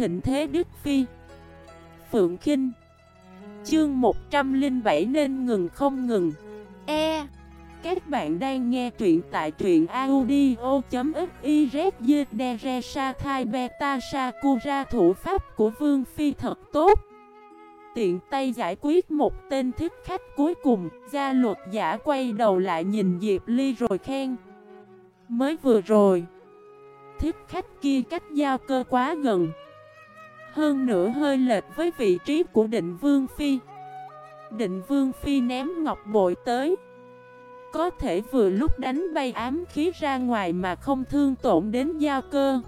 thịnh thế Đức Phi. Phượng Kinh. Chương 107 nên ngừng không ngừng. E. Các bạn đang nghe truyện tại truyện audio.xyz Sa thai beta sakura thủ pháp của Vương Phi thật tốt. Tiện tay giải quyết một tên thích khách cuối cùng Gia luật giả quay đầu lại nhìn Diệp Ly rồi khen. Mới vừa rồi Thích khách kia cách giao cơ quá gần hơn nữa hơi lệch với vị trí của định vương phi. Định vương phi ném ngọc bội tới. Có thể vừa lúc đánh bay ám khí ra ngoài mà không thương tổn đến giao cơ.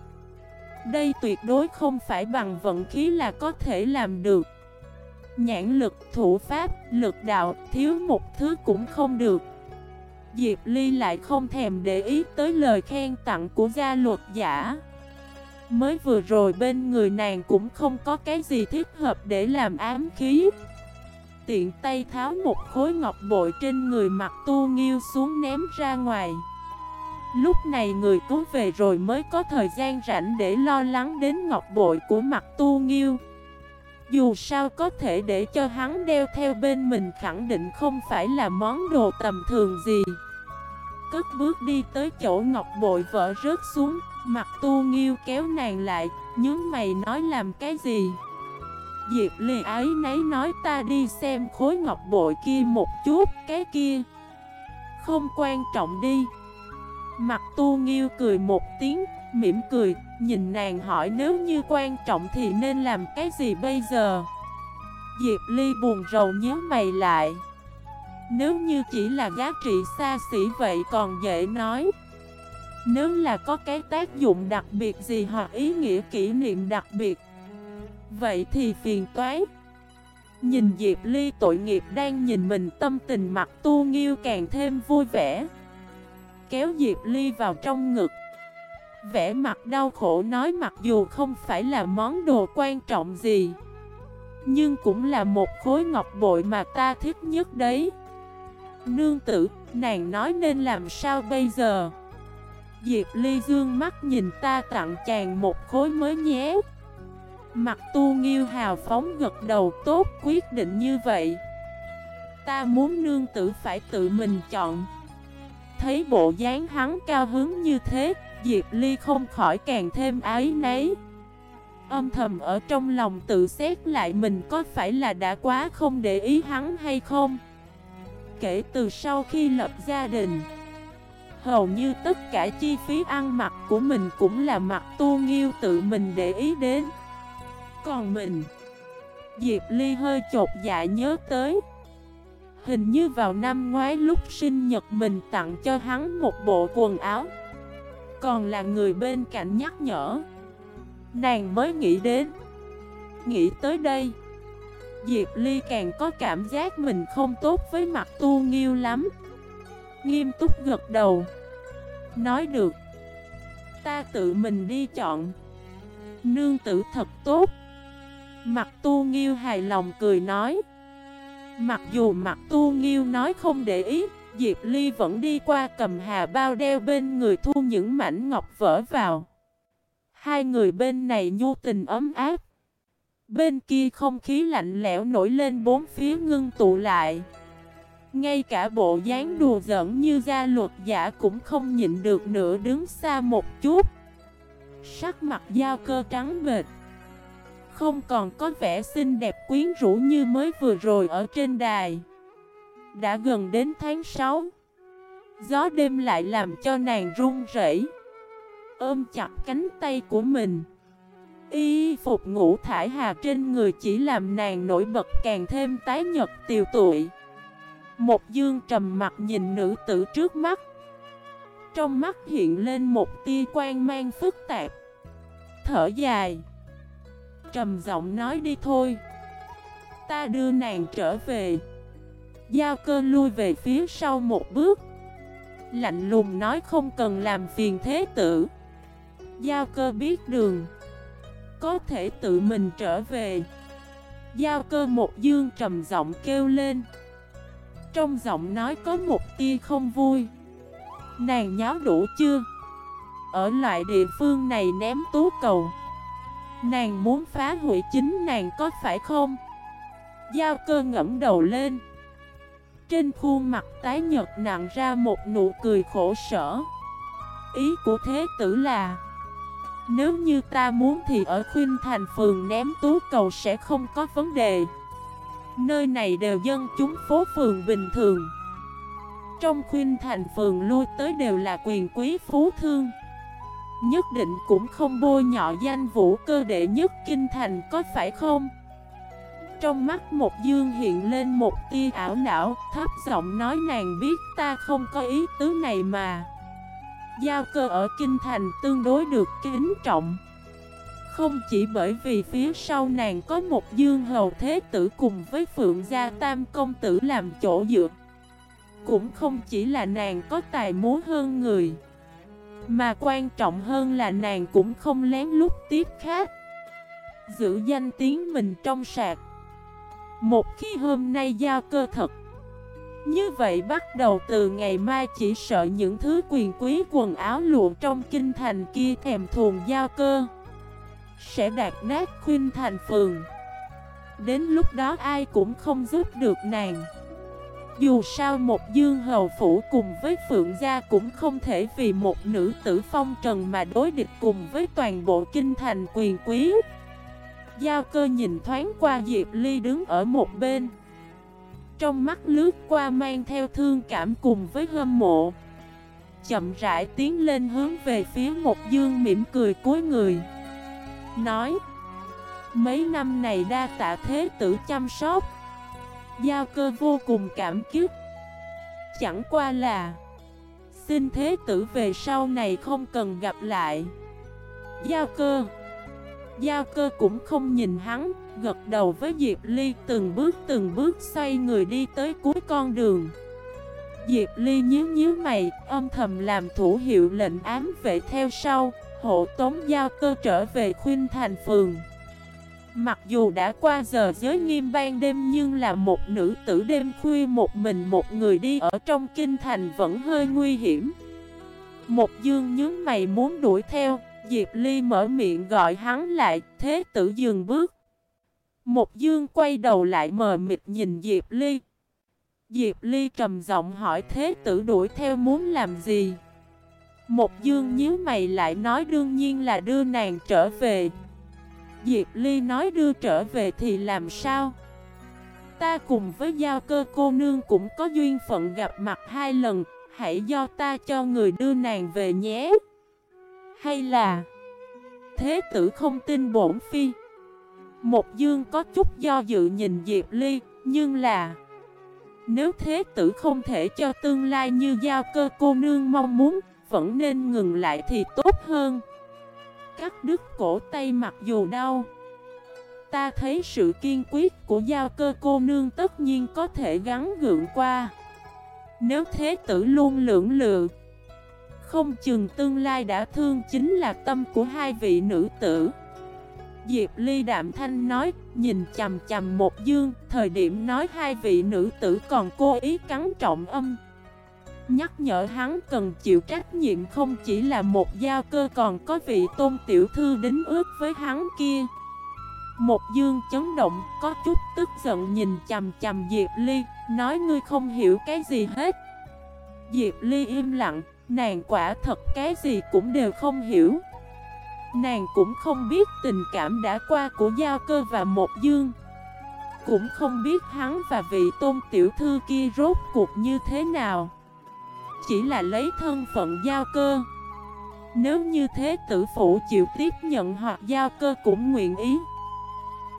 Đây tuyệt đối không phải bằng vận khí là có thể làm được. Nhãn lực, thủ pháp, lực đạo, thiếu một thứ cũng không được. Diệp Ly lại không thèm để ý tới lời khen tặng của gia luật giả. Mới vừa rồi bên người nàng cũng không có cái gì thích hợp để làm ám khí. Tiện tay tháo một khối ngọc bội trên người mặt tu nghiêu xuống ném ra ngoài. Lúc này người cứu về rồi mới có thời gian rảnh để lo lắng đến ngọc bội của mặt tu nghiêu. Dù sao có thể để cho hắn đeo theo bên mình khẳng định không phải là món đồ tầm thường gì. Cất bước đi tới chỗ ngọc bội vỡ rớt xuống Mặt tu nghiêu kéo nàng lại Nhớ mày nói làm cái gì Diệp Ly ấy nấy nói ta đi xem khối ngọc bội kia một chút Cái kia Không quan trọng đi Mặt tu nghiêu cười một tiếng mỉm cười, nhìn nàng hỏi nếu như quan trọng thì nên làm cái gì bây giờ? Diệp Ly buồn rầu nhớ mày lại. Nếu như chỉ là giá trị xa xỉ vậy còn dễ nói. Nếu là có cái tác dụng đặc biệt gì hoặc ý nghĩa kỷ niệm đặc biệt, Vậy thì phiền toái. Nhìn Diệp Ly tội nghiệp đang nhìn mình tâm tình mặt tu nghiêu càng thêm vui vẻ. Kéo Diệp Ly vào trong ngực. Vẽ mặt đau khổ nói mặc dù không phải là món đồ quan trọng gì, Nhưng cũng là một khối ngọc bội mà ta thích nhất đấy. Nương tử, nàng nói nên làm sao bây giờ? Diệp Ly dương mắt nhìn ta tặng chàng một khối mới nhé Mặt tu nghiêu hào phóng gật đầu tốt quyết định như vậy. Ta muốn nương tử phải tự mình chọn. Thấy bộ dáng hắn cao hứng như thế Diệp Ly không khỏi càng thêm ái nấy Âm thầm ở trong lòng tự xét lại mình có phải là đã quá không để ý hắn hay không? Kể từ sau khi lập gia đình. Hầu như tất cả chi phí ăn mặc của mình cũng là mặt tu nghiêu tự mình để ý đến. Còn mình, Diệp Ly hơi chột dạ nhớ tới. Hình như vào năm ngoái lúc sinh nhật mình tặng cho hắn một bộ quần áo. Còn là người bên cạnh nhắc nhở. Nàng mới nghĩ đến, Nghĩ tới đây. Diệp Ly càng có cảm giác mình không tốt với mặt tu nghiêu lắm. Nghiêm túc gật đầu. Nói được. Ta tự mình đi chọn. Nương tử thật tốt. Mặt tu nghiêu hài lòng cười nói. Mặc dù mặt tu nghiêu nói không để ý, Diệp Ly vẫn đi qua cầm hà bao đeo bên người thu những mảnh ngọc vỡ vào. Hai người bên này nhu tình ấm áp. Bên kia không khí lạnh lẽo nổi lên bốn phía ngưng tụ lại. Ngay cả bộ dáng đùa giỡn như gia luật giả cũng không nhịn được nữa đứng xa một chút. Sắc mặt dao cơ trắng bệt. Không còn có vẻ xinh đẹp quyến rũ như mới vừa rồi ở trên đài. Đã gần đến tháng 6 Gió đêm lại làm cho nàng run rẩy Ôm chặt cánh tay của mình Y phục ngủ thải hà trên người chỉ làm nàng nổi bật càng thêm tái nhật tiều tụi. Một dương trầm mặt nhìn nữ tử trước mắt. Trong mắt hiện lên một tia quan mang phức tạp. Thở dài. Trầm giọng nói đi thôi. Ta đưa nàng trở về. Giao cơ lui về phía sau một bước. Lạnh lùng nói không cần làm phiền thế tử. Giao cơ biết đường. Có thể tự mình trở về. Giao cơ một dương trầm giọng kêu lên. Trong giọng nói có một tia không vui. Nàng nháo đủ chưa? Ở loại địa phương này ném tú cầu. Nàng muốn phá hủy chính nàng có phải không? Giao cơ ngẫm đầu lên. Trên khuôn mặt tái nhật nặng ra một nụ cười khổ sở. Ý của thế tử là nếu như ta muốn thì ở khuyên thành phường ném tú cầu sẽ không có vấn đề. Nơi này đều dân chúng phố phường bình thường. Trong khuyên thành phường lui tới đều là quyền quý phú thương. Nhất định cũng không bôi nhọ danh vũ cơ đệ nhất kinh thành có phải không? Trong mắt một dương hiện lên một tia ảo não, Thấp giọng nói nàng biết ta không có ý tứ này mà. Giao cơ ở kinh thành tương đối được kính trọng. Không chỉ bởi vì phía sau nàng có một dương hầu thế tử cùng với phượng gia tam công tử làm chỗ dựa, Cũng không chỉ là nàng có tài múa hơn người, Mà quan trọng hơn là nàng cũng không lén lút tiếp khác Giữ danh tiếng mình trong sạc. Một khi hôm nay giao cơ thật như vậy bắt đầu từ ngày mai chỉ sợ những thứ quyền quý quần áo lụa trong kinh thành kia thèm thuồng giao cơ. Sẽ đạt nát khuyên thành phường. Đến lúc đó ai cũng không giúp được nàng. Dù sao một dương hầu phủ cùng với phượng gia cũng không thể vì một nữ tử phong trần mà đối địch cùng với toàn bộ kinh thành quyền quý. Giao cơ nhìn thoáng qua Diệp Ly đứng ở một bên. Trong mắt lướt qua mang theo thương cảm cùng với hâm mộ. Chậm rãi tiến lên hướng về phía một dương mỉm cười cuối người. Nói, Mấy năm này đa tạ thế tử chăm sóc. Giao cơ vô cùng cảm kích. Chẳng qua là, Xin thế tử về sau này không cần gặp lại. Giao cơ Giao cơ cũng không nhìn hắn Gật đầu với Diệp Ly từng bước từng bước xoay người đi tới cuối con đường Diệp Ly nhíu nhíu mày Âm thầm làm thủ hiệu lệnh ám vệ theo sau Hộ tống giao cơ trở về khuyên thành phường Mặc dù đã qua giờ giới nghiêm ban đêm nhưng là một nữ tử đêm khuya một mình một người đi ở trong kinh thành vẫn hơi nguy hiểm. Một dương nhớ mày muốn đuổi theo, Diệp Ly mở miệng gọi hắn lại, thế tử dừng bước. Một dương quay đầu lại mờ mịt nhìn Diệp Ly. Diệp Ly trầm giọng hỏi thế tử đuổi theo muốn làm gì? Một dương nhíu mày lại nói đương nhiên là đưa nàng trở về. Diệp Ly nói đưa trở về thì làm sao? Ta cùng với giao cơ cô nương cũng có duyên phận gặp mặt hai lần Hãy do ta cho người đưa nàng về nhé hay là Thế tử không tin bổn phi? Một dương có chút do dự nhìn Diệp Ly, Nhưng là Nếu thế tử không thể cho tương lai như giao cơ cô nương mong muốn, Vẫn nên ngừng lại thì tốt hơn. Cắt đứt cổ tay mặc dù đau. Ta thấy sự kiên quyết của giao cơ cô nương tất nhiên có thể gắn gượng qua. Nếu thế tử luôn lưỡng lự không chừng tương lai đã thương chính là tâm của hai vị nữ tử. Diệp Ly Đạm Thanh nói, nhìn chầm chầm một dương, thời điểm nói hai vị nữ tử còn cố ý cắn trọng âm. Nhắc nhở hắn cần chịu trách nhiệm không chỉ là một giao cơ còn có vị tôn tiểu thư đính ước với hắn kia. Một dương chấn động có chút tức giận nhìn chầm chầm Diệp Ly Nói ngươi không hiểu cái gì hết. Diệp Ly im lặng Nàng quả thật cái gì cũng đều không hiểu. Nàng cũng không biết tình cảm đã qua của Giao Cơ và Một Dương. Cũng không biết hắn và vị tôn tiểu thư kia rốt cuộc như thế nào. Chỉ là lấy thân phận giao cơ. Nếu như thế tử phụ chịu tiếp nhận hoặc giao cơ cũng nguyện ý.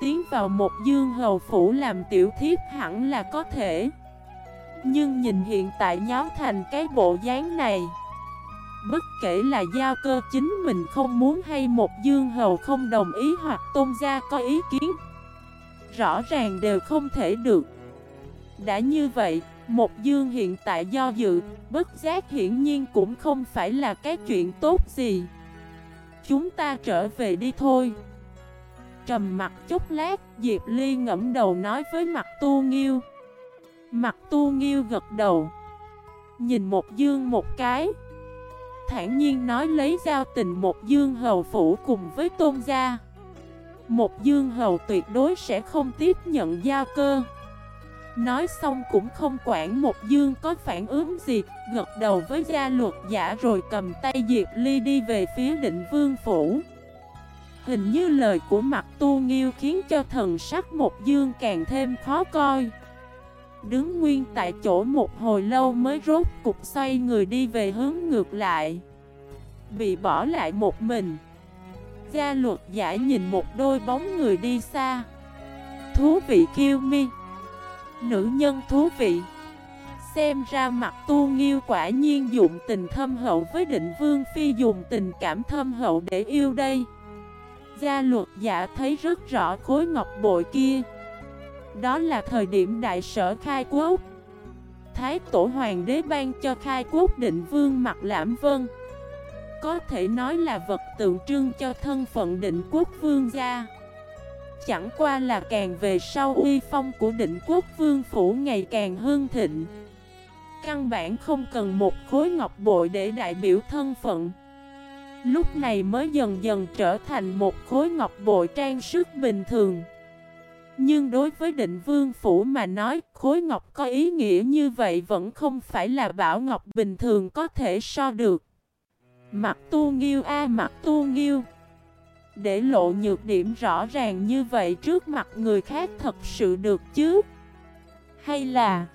Tiến vào một dương hầu phủ làm tiểu thiếp hẳn là có thể. Nhưng nhìn hiện tại nháo thành cái bộ dáng này Bất kể là giao cơ chính mình không muốn hay một dương hầu không đồng ý hoặc tôn gia có ý kiến Rõ ràng đều không thể được Đã như vậy, một dương hiện tại do dự, bất giác hiển nhiên cũng không phải là cái chuyện tốt gì. Chúng ta trở về đi thôi. Trầm mặt chút lát, Diệp Ly ngẫm đầu nói với mặt tu nghiêu. Mặt tu nghiêu gật đầu. Nhìn một dương một cái. Thản nhiên nói lấy giao tình một dương hầu phủ cùng với tôn gia. Một dương hầu tuyệt đối sẽ không tiếp nhận giao cơ Nói xong cũng không quản một dương có phản ứng gì, Gật đầu với gia luật giả rồi cầm tay Diệp Ly đi về phía định vương phủ Hình như lời của mặt tu nghiêu khiến cho thần sắc một dương càng thêm khó coi Đứng nguyên tại chỗ một hồi lâu mới rốt cục xoay người đi về hướng ngược lại. Bị bỏ lại một mình. Gia luật giả nhìn một đôi bóng người đi xa. Thú vị kiêu mi. Nữ nhân thú vị. Xem ra mặt tu nghiêu quả nhiên dụng tình thâm hậu với định vương phi dùng tình cảm thâm hậu để yêu đây. Gia luật giả thấy rất rõ khối ngọc bội kia. Đó là thời điểm đại sở khai quốc. Thái tổ hoàng đế ban cho khai quốc định vương mặt lãm vân. Có thể nói là vật tượng trưng cho thân phận định quốc vương gia. Chẳng qua là càng về sau uy phong của định quốc vương phủ ngày càng hương thịnh. Căn bản không cần một khối ngọc bội để đại biểu thân phận. Lúc này mới dần dần trở thành một khối ngọc bội trang sức bình thường. Nhưng đối với định vương phủ mà nói, khối ngọc có ý nghĩa như vậy vẫn không phải là bảo ngọc bình thường có thể so được. Mặt tu nghiêu a mặt tu nghiêu. Để lộ nhược điểm rõ ràng như vậy trước mặt người khác thật sự được chứ? Hay là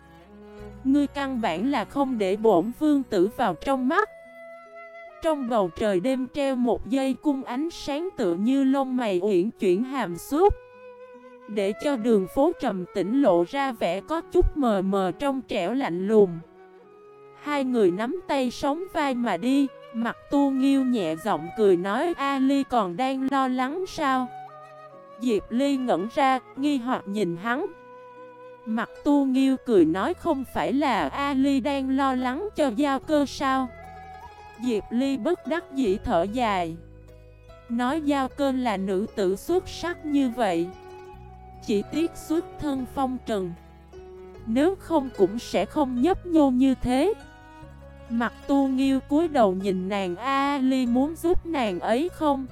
Ngươi căn bản là không để bổn vương tử vào trong mắt? Trong bầu trời đêm treo một dây cung ánh sáng tựa như lông mày uyển chuyển hàm suốt để cho đường phố trầm tĩnh lộ ra vẻ có chút mờ mờ trong trẻo lạnh lùng. Hai người nắm tay sống vai mà đi Mặt tu nghiêu nhẹ giọng cười nói Ali còn đang lo lắng sao? Diệp Ly ngẩn ra, nghi hoặc nhìn hắn. Mặt tu nghiêu cười nói không phải là Ali đang lo lắng cho giao cơ sao? Diệp Ly bất đắc dĩ thở dài. Nói Giao Cơ là nữ tử xuất sắc như vậy. Chỉ tiếc xuất thân phong trần. Nếu không cũng sẽ không nhấp nhô như thế. Mặt tu nghiêu cúi đầu nhìn nàng Ali muốn giúp nàng ấy không?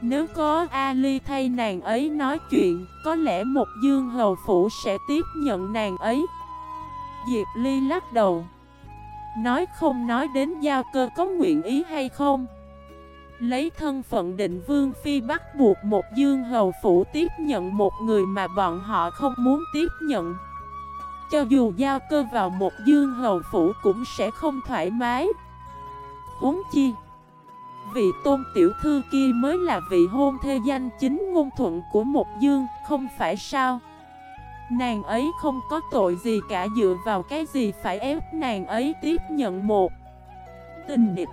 Nếu có Ali thay nàng ấy nói chuyện, Có lẽ một dương hầu phủ sẽ tiếp nhận nàng ấy. Diệp Ly lắc đầu. Nói không nói đến giao cơ có nguyện ý hay không? Lấy thân phận định vương phi bắt buộc một dương hầu phủ tiếp nhận một người mà bọn họ không muốn tiếp nhận. Cho dù giao cơ vào một dương hầu phủ cũng sẽ không thoải mái. Uống chi Vị tôn tiểu thư kia mới là vị hôn thê danh chính ngôn thuận của một dương, không phải sao? Nàng ấy không có tội gì cả dựa vào cái gì phải ép nàng ấy tiếp nhận một. Tình địch.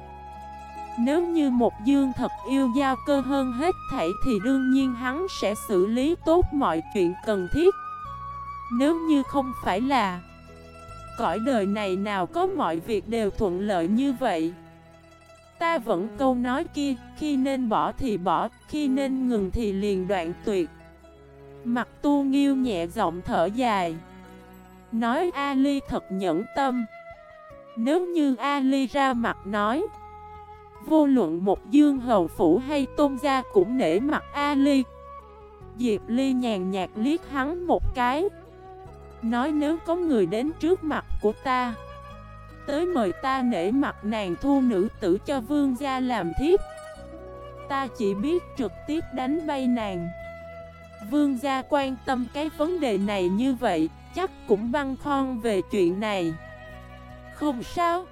Nếu như một dương thật yêu giao cơ hơn hết thảy thì đương nhiên hắn sẽ xử lý tốt mọi chuyện cần thiết. Nếu như không phải là Cõi đời này nào có mọi việc đều thuận lợi như vậy. Ta vẫn câu nói kia, Khi nên bỏ thì bỏ, Khi nên ngừng thì liền đoạn tuyệt. Mặt tu nghiêu nhẹ giọng thở dài. Nói Ali thật nhẫn tâm. Nếu như Ali ra mặt nói Vô luận một dương hầu phủ hay tôn gia cũng nể mặt Ali Diệp Ly nhàn nhạt liếc hắn một cái Nói nếu có người đến trước mặt của ta Tới mời ta nể mặt nàng thu nữ tử cho vương gia làm thiếp Ta chỉ biết trực tiếp đánh bay nàng Vương gia quan tâm cái vấn đề này như vậy, chắc cũng băng khoăn về chuyện này. Không sao.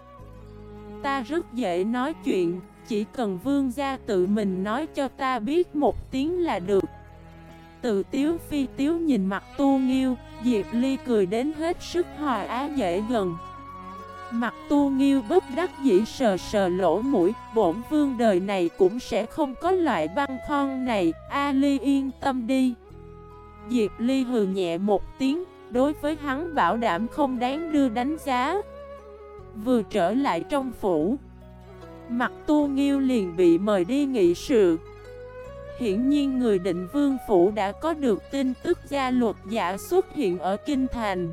Ta rất dễ nói chuyện, chỉ cần vương gia tự mình nói cho ta biết một tiếng là được. Từ tiếu phi tiếu nhìn mặt tu nghiêu, Diệp Ly cười đến hết sức hòa á dễ gần. Mặt tu nghiêu bất đắc dĩ sờ sờ lỗ mũi, bổn vương đời này cũng sẽ không có loại băng khon này, A Ly yên tâm đi. Diệp Ly hừ nhẹ một tiếng, đối với hắn bảo đảm không đáng đưa đánh giá. Vừa trở lại trong phủ, mặt tu nghiêu liền bị mời đi nghị sự. Hiển nhiên người định vương phủ đã có được tin tức gia luật giả xuất hiện ở Kinh Thành.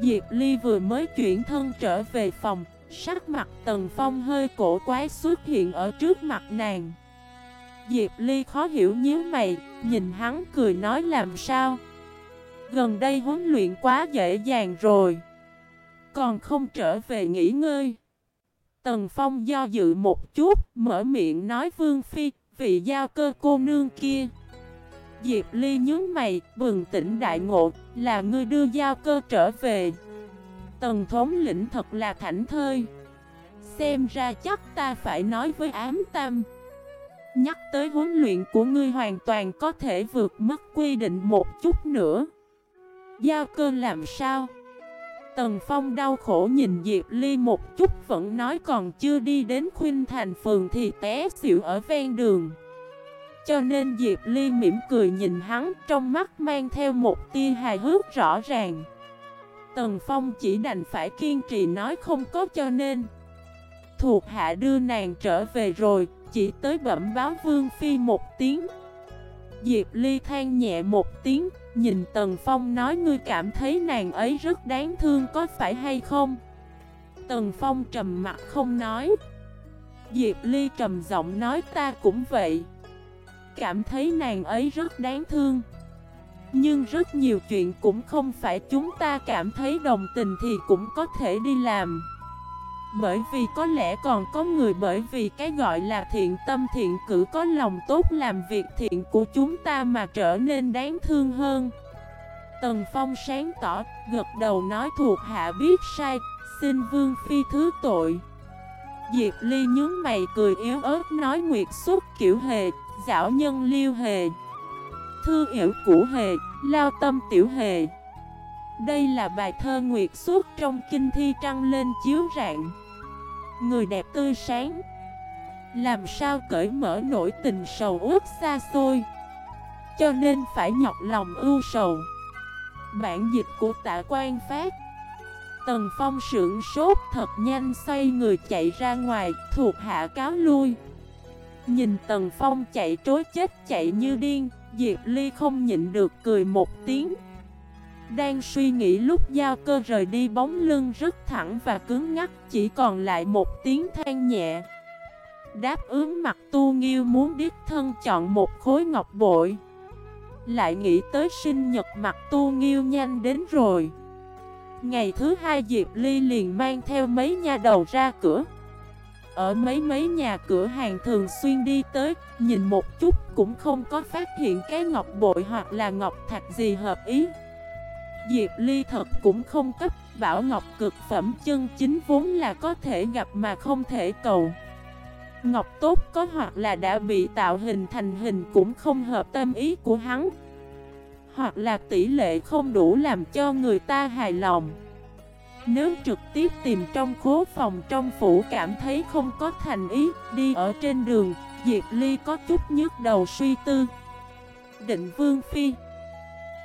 Diệp Ly vừa mới chuyển thân trở về phòng, sắc mặt Tần Phong hơi cổ quái xuất hiện ở trước mặt nàng. Diệp Ly khó hiểu nhíu mày, nhìn hắn cười nói làm sao Gần đây huấn luyện quá dễ dàng rồi còn không trở về nghỉ ngơi. Tần Phong do dự một chút, Mở miệng nói Vương Phi, Vị giao cơ cô nương kia. Diệp Ly nhớ mày, Bừng tỉnh đại ngộ, Là ngươi đưa giao cơ trở về. Tần thống lĩnh thật là thảnh thơi. Xem ra chắc ta phải nói với ám Tâm. Nhắc tới huấn luyện của ngươi hoàn toàn có thể vượt mất quy định một chút nữa. Giao cơ làm sao? Tần Phong đau khổ nhìn Diệp Ly một chút, vẫn nói còn chưa đi đến khuyên thành phường thì té xỉu ở ven đường. Cho nên Diệp Ly mỉm cười nhìn hắn, trong mắt mang theo một tia hài hước rõ ràng. Tần Phong chỉ đành phải kiên trì nói không có cho nên. Thuộc hạ đưa nàng trở về rồi, Chỉ tới bẩm báo Vương Phi một tiếng. Diệp Ly than nhẹ một tiếng, Nhìn Tần Phong nói ngươi cảm thấy nàng ấy rất đáng thương có phải hay không? Tần Phong trầm mặt không nói. Diệp Ly trầm giọng nói ta cũng vậy. Cảm thấy nàng ấy rất đáng thương. Nhưng rất nhiều chuyện cũng không phải chúng ta cảm thấy đồng tình thì cũng có thể đi làm bởi vì có lẽ còn có người bởi vì cái gọi là thiện tâm thiện cử có lòng tốt làm việc thiện của chúng ta mà trở nên đáng thương hơn. Tần Phong sáng tỏ, gật đầu nói thuộc hạ biết sai, xin Vương Phi thứ tội. Diệp Ly nhướng mày cười yếu ớt nói nguyệt xuất kiểu hề, dạo nhân liêu hề. Thư yểu củ hề, lao tâm tiểu hề. Đây là bài thơ nguyệt suốt trong kinh thi trăng lên chiếu rạng. Người đẹp tươi sáng. Làm sao cởi mở nỗi tình sầu ước xa xôi? Cho nên phải nhọc lòng ưu sầu. Bản dịch của tạ quan phát. Tần Phong sưởng sốt thật nhanh xoay người chạy ra ngoài, Thuộc hạ cáo lui. Nhìn Tần Phong chạy trối chết chạy như điên, Diệp Ly không nhịn được cười một tiếng đang suy nghĩ lúc giao cơ rời đi bóng lưng rất thẳng và cứng ngắc, Chỉ còn lại một tiếng than nhẹ. Đáp ứng mặt tu nghiêu muốn đích thân chọn một khối ngọc bội. Lại nghĩ tới sinh nhật mặt tu nghiêu nhanh đến rồi. Ngày thứ hai Diệp Ly liền mang theo mấy nha đầu ra cửa. Ở mấy mấy nhà cửa hàng thường xuyên đi tới, Nhìn một chút cũng không có phát hiện cái ngọc bội hoặc là ngọc thạch gì hợp ý. Diệp Ly thật cũng không cấp. Bảo Ngọc cực phẩm chân chính vốn là có thể gặp mà không thể cầu. Ngọc tốt có hoặc là đã bị tạo hình thành hình cũng không hợp tâm ý của hắn. Hoặc là tỷ lệ không đủ làm cho người ta hài lòng. Nếu trực tiếp tìm trong khố phòng trong phủ cảm thấy không có thành ý Đi ở trên đường, Diệp Ly có chút nhức đầu suy tư. Định Vương Phi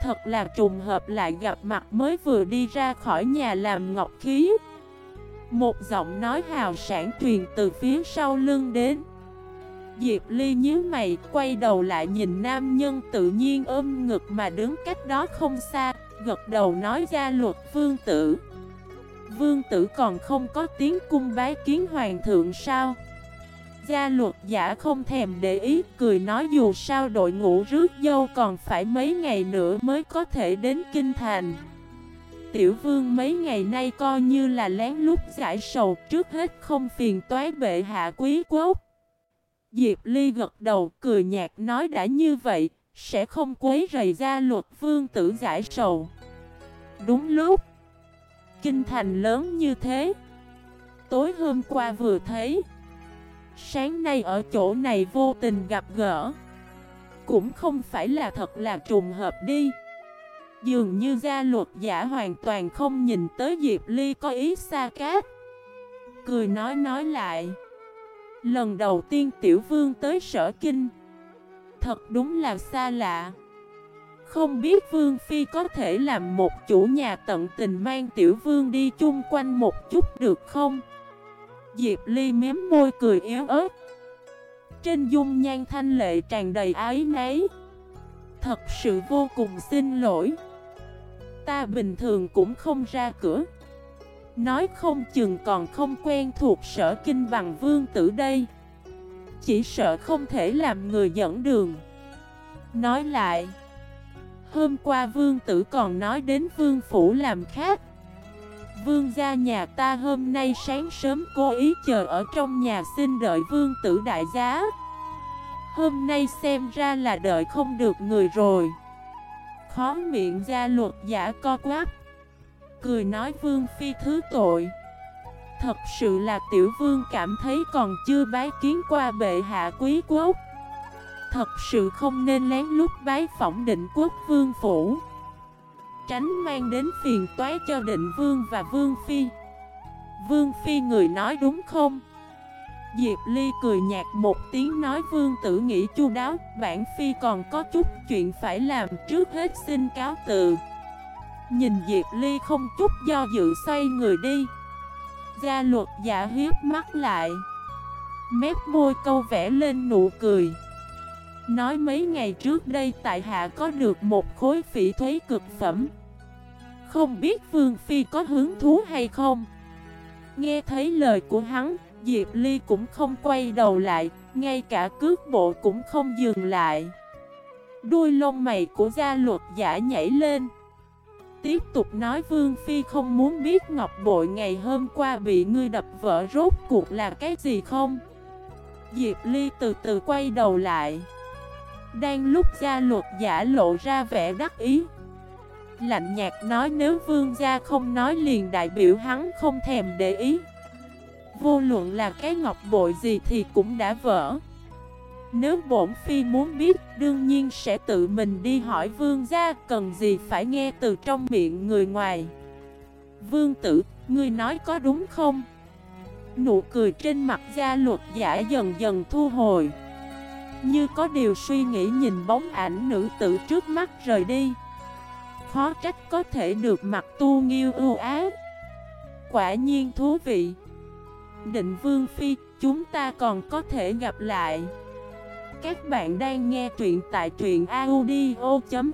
Thật là trùng hợp lại gặp mặt mới vừa đi ra khỏi nhà làm ngọc khí. Một giọng nói hào sản truyền từ phía sau lưng đến. Diệp Ly nhíu mày, quay đầu lại nhìn nam nhân tự nhiên ôm ngực mà đứng cách đó không xa, Gật đầu nói ra luật vương tử. Vương tử còn không có tiếng cung bái kiến hoàng thượng sao? Gia luật giả không thèm để ý, cười nói dù sao đội ngũ rước dâu còn phải mấy ngày nữa mới có thể đến kinh thành. Tiểu vương mấy ngày nay coi như là lén lút giải sầu, trước hết không phiền toái bệ hạ quý quốc. Diệp Ly gật đầu, cười nhạt nói đã như vậy, Sẽ không quấy rầy gia luật vương tử giải sầu. Đúng lúc, Kinh thành lớn như thế, Tối hôm qua vừa thấy Sáng nay ở chỗ này vô tình gặp gỡ. Cũng không phải là thật là trùng hợp đi. Dường như gia luật giả hoàn toàn không nhìn tới Diệp Ly có ý xa cát Cười nói nói lại. Lần đầu tiên tiểu vương tới sở kinh. Thật đúng là xa lạ. Không biết vương phi có thể làm một chủ nhà tận tình mang tiểu vương đi chung quanh một chút được không? Diệp Ly mém môi cười yếu ớt. Trên dung nhan thanh lệ tràn đầy ái nấy Thật sự vô cùng xin lỗi. Ta bình thường cũng không ra cửa. Nói không chừng còn không quen thuộc sở kinh bằng vương tử đây. Chỉ sợ không thể làm người dẫn đường. Nói lại, Hôm qua vương tử còn nói đến vương phủ làm khác. Vương gia nhà ta hôm nay sáng sớm cố ý chờ ở trong nhà xin đợi vương tử đại giá. Hôm nay xem ra là đợi không được người rồi. Khó miệng gia luật giả co quáp, Cười nói vương phi thứ tội. Thật sự là tiểu vương cảm thấy còn chưa bái kiến qua bệ hạ quý quốc. Thật sự không nên lén lút bái phỏng định quốc vương phủ. Tránh mang đến phiền toái cho định vương và vương phi. Vương phi người nói đúng không? Diệp Ly cười nhạt một tiếng nói vương tử nghĩ chu đáo, Bản phi còn có chút chuyện phải làm trước hết xin cáo từ. Nhìn Diệp Ly không chút do dự xoay người đi. Gia luật giả hiếp mắt lại. Mép môi câu vẽ lên nụ cười. Nói mấy ngày trước đây tại hạ có được một khối phỉ thuế cực phẩm. Không biết Vương Phi có hứng thú hay không? Nghe thấy lời của hắn, Diệp Ly cũng không quay đầu lại, Ngay cả cước bộ cũng không dừng lại. Đuôi lông mày của gia luật giả nhảy lên. Tiếp tục nói Vương Phi không muốn biết Ngọc Bội ngày hôm qua bị ngươi đập vỡ rốt cuộc là cái gì không? Diệp Ly từ từ quay đầu lại đang lúc gia luật giả lộ ra vẻ đắc ý. Lạnh nhạt nói nếu vương gia không nói liền đại biểu hắn không thèm để ý. Vô luận là cái ngọc bội gì thì cũng đã vỡ. Nếu bổn phi muốn biết đương nhiên sẽ tự mình đi hỏi vương gia cần gì phải nghe từ trong miệng người ngoài. Vương tử, ngươi nói có đúng không? Nụ cười trên mặt gia luật giả dần dần thu hồi như có điều suy nghĩ nhìn bóng ảnh nữ tử trước mắt rời đi. Khó trách có thể được mặt tu nghiêu ưu ái Quả nhiên thú vị. Định Vương Phi, chúng ta còn có thể gặp lại. Các bạn đang nghe truyện tại truyện audio.fif